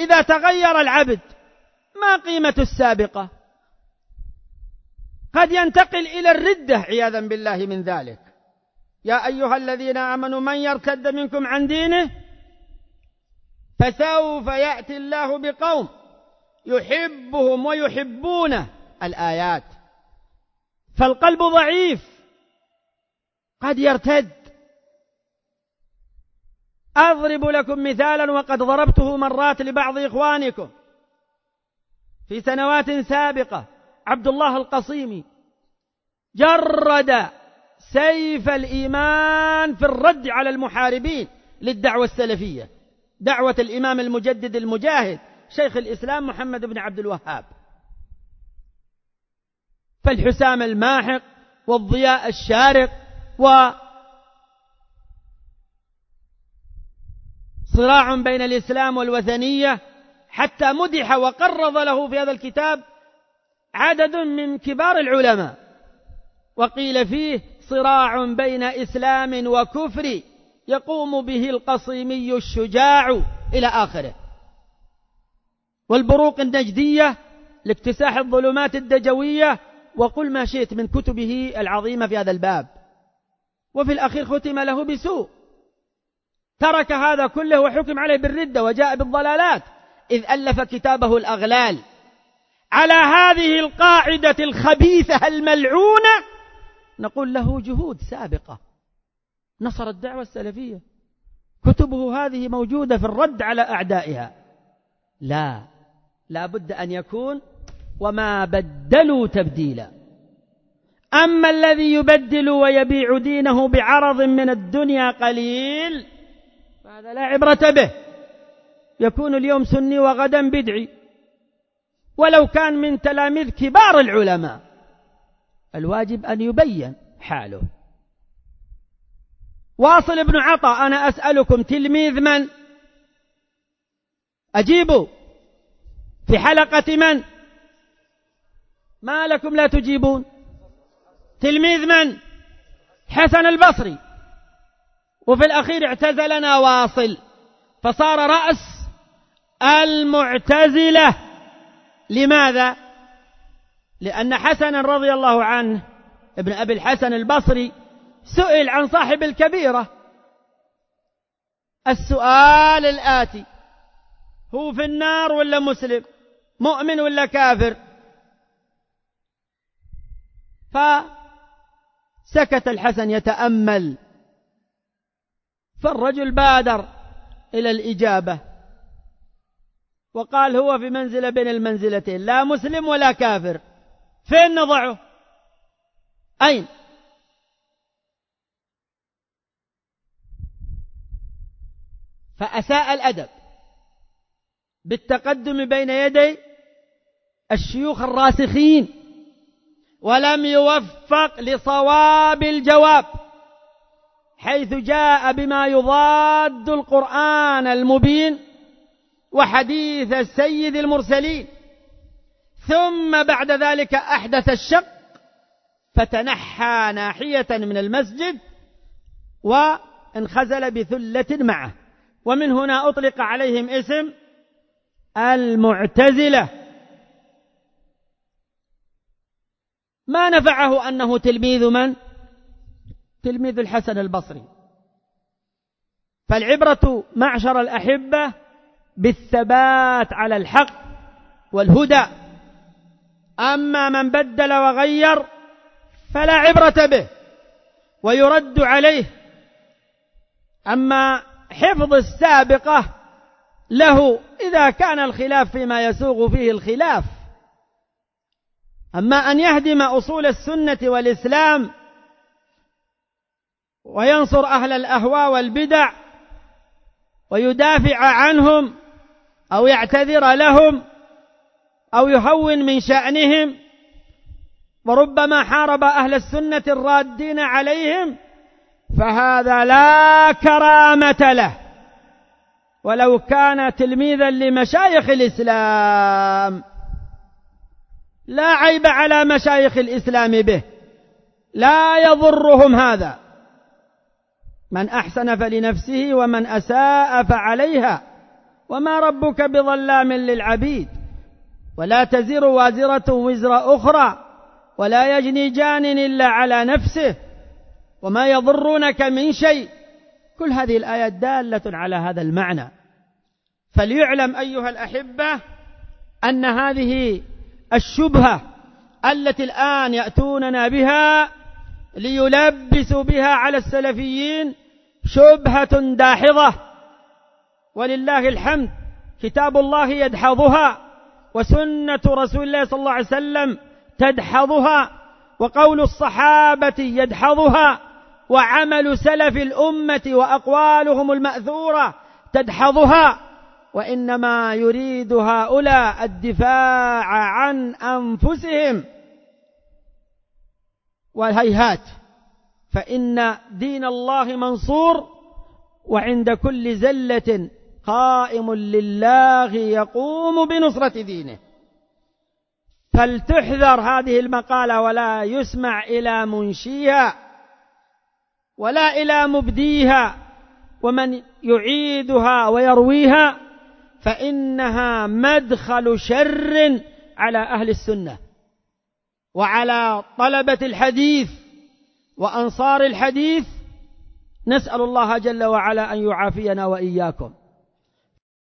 فإذا تغير العبد ما قيمة السابقة؟ قد ينتقل إلى الردة عياذا بالله من ذلك. يا أيها الذين آمنوا من يرتد منكم عن دينه فسوف يأتي الله بقوم يحبهم ويحبونه الآيات. فالقلب ضعيف قد يرتد. أضرب لكم مثالا وقد ضربته مرات لبعض إخوانكم. في سنوات سابقة عبد الله القصيمي جرد سيف الإيمان في الرد على المحاربين للدعوة السلفية دعوة الإمام المجدد المجاهد شيخ الإسلام محمد بن عبد الوهاب. فالحسام الماحق والضياء الشارق و صراع بين الإسلام والوثنية حتى مدح وقرض له في هذا الكتاب عدد من كبار العلماء. وقيل فيه صراع بين إسلام وكفر يقوم به القصيمي الشجاع إلى آخره. والبروق النجدية لاكتساح الظلمات الدجوية وقل ما شئت من كتبه العظيمة في هذا الباب. وفي الأخير ختم له بسوء. ترك هذا كله وحكم عليه بالردة وجاء بالضلالات. إذ ألف كتابه الأغلال. على هذه القاعدة الخبيثة الملعونة نقول له جهود سابقة. نصر الدعوة السلفية. كتبه هذه موجودة في الرد على أعدائها. لا لا بد أن يكون وما بدلوا تبديلا. أما الذي يبدل ويبيع دينه بعرض من الدنيا قليل فهذا لا عبرة به. يكون اليوم سني وغدا بدعي. ولو كان من تلاميذ كبار العلماء. الواجب أن يبين حاله. واصل بن عطاء أنا أسألكم تلميذ من؟ أجيبوا. في حلقة من؟ ما لكم لا تجيبون. تلميذ من؟ حسن البصري. وفي الأخير اعتزلنا واصل. فصار رأس المعتزلة. لماذا؟ لأن حسن رضي الله عنه ابن أبي الحسن البصري سئل عن صاحب الكبيرة. السؤال الآتي هو في النار ولا مسلم؟ مؤمن ولا كافر؟ فسكت الحسن يتأمل. فالرجل بادر إلى الإجابة وقال هو في منزلة بين المنزلتين لا مسلم ولا كافر. فين نضعه؟ أين؟ فأساء الأدب بالتقدم بين يدي الشيوخ الراسخين ولم يوفق لصواب الجواب. حيث جاء بما يضاد القرآن المبين وحديث السيد المرسلين. ثم بعد ذلك أحدث الشق فتنحى ناحية من المسجد وانخزل بثلة معه. ومن هنا أطلق عليهم اسم المعتزلة. ما نفعه أنه تلميذ من؟ تلميذ الحسن البصري. فالعبرة معشر الأحبة بالثبات على الحق والهدى. أما من بدل وغير فلا عبرة به ويرد عليه. أما حفظ السابقة له إذا كان الخلاف فيما يسوغ فيه الخلاف. أما أن يهدم أصول السنة والإسلام وينصر أهل الأهواء والبدع ويدافع عنهم أو يعتذر لهم أو يهون من شأنهم وربما حارب أهل السنة الرادين عليهم فهذا لا كرامة له. ولو كان تلميذا لمشايخ الإسلام لا عيب على مشايخ الإسلام به لا يضرهم هذا. من أحسن فلنفسه ومن أساء فعليها. وما ربك بظلام للعبيد. ولا تزر وازرة وزر أخرى. ولا يجني جان إلا على نفسه. وما يضرونك من شيء. كل هذه الآيات دالة على هذا المعنى. فليعلم أيها الأحبة أن هذه الشبهة التي الآن يأتوننا بها ليلبسوا بها على السلفيين شبهة داحضة. ولله الحمد كتاب الله يدحضها وسنة رسول الله صلى الله عليه وسلم تدحضها وقول الصحابة يدحضها وعمل سلف الأمة وأقوالهم المأثورة تدحضها. وإنما يريد هؤلاء الدفاع عن أنفسهم. والهيهات. فإن دين الله منصور وعند كل زلة قائم لله يقوم بنصرة دينه. فلتحذر هذه المقالة ولا يسمع إلى منشيها ولا إلى مبديها ومن يعيدها ويرويها فإنها مدخل شر على أهل السنة. وعلى طلبة الحديث وأنصار الحديث نسأل الله جل وعلا أن يعافينا وإياكم.